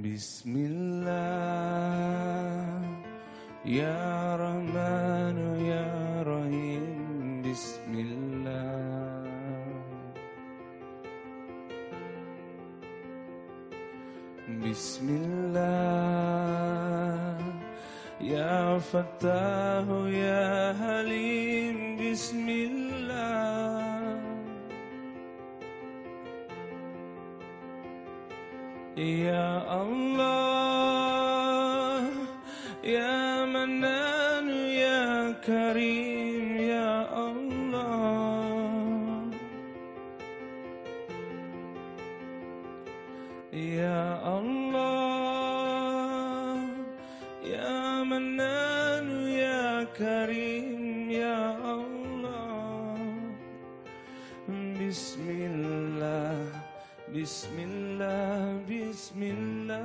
Bismillah. Ya Rahman Ya Rahim. Bismillah. Bismillah. Ya Fattah Ya Halim. Bismillah Ya Allah Ya Manan Ya Karim Ya Allah. Ya Allah Ya Manan Ya Karim Ya Allah. Bismillah Bismillah, Bismillah.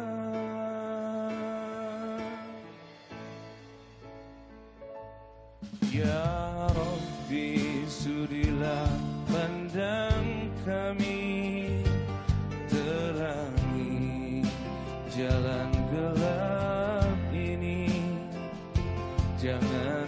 Ya Rabbi sudilah pandang kami Terangi jalan gelap ini. Jangan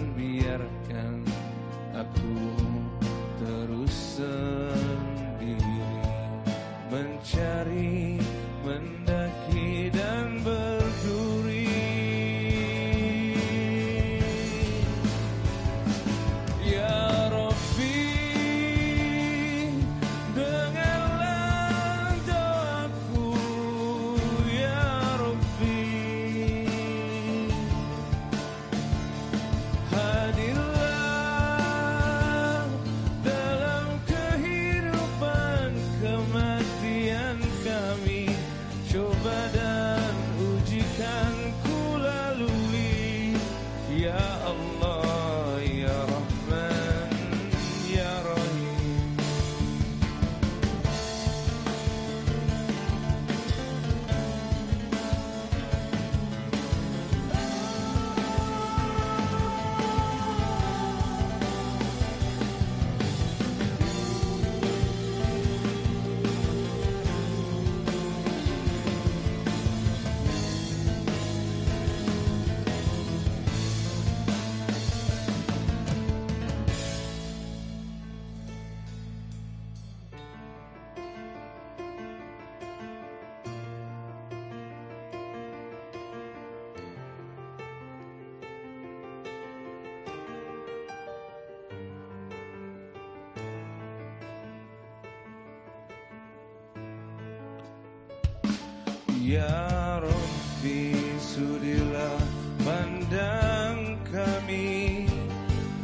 Ya Rabbi sudilah pandang kami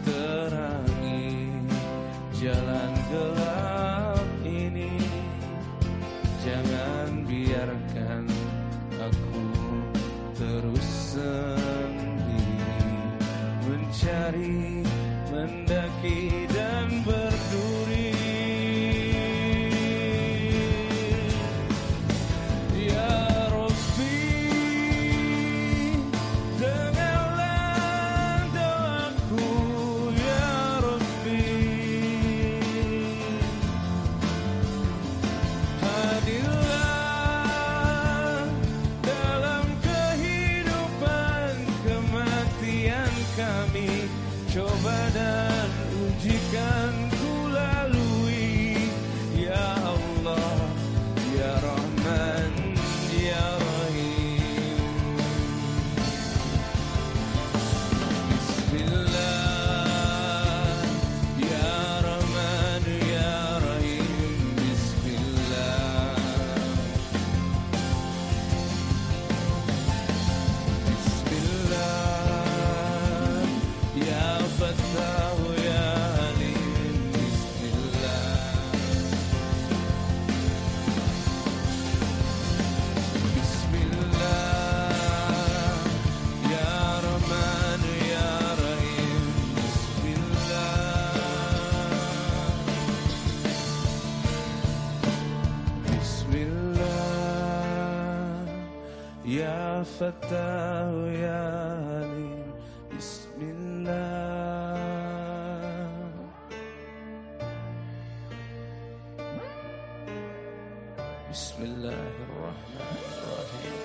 Terangi jalan gelap ini. Jangan biarkan aku terus sendiri Mencari, mendaki dan dan ujikan Ya Fattah Ya Alim Bismillah Bismillahirrahmanirrahim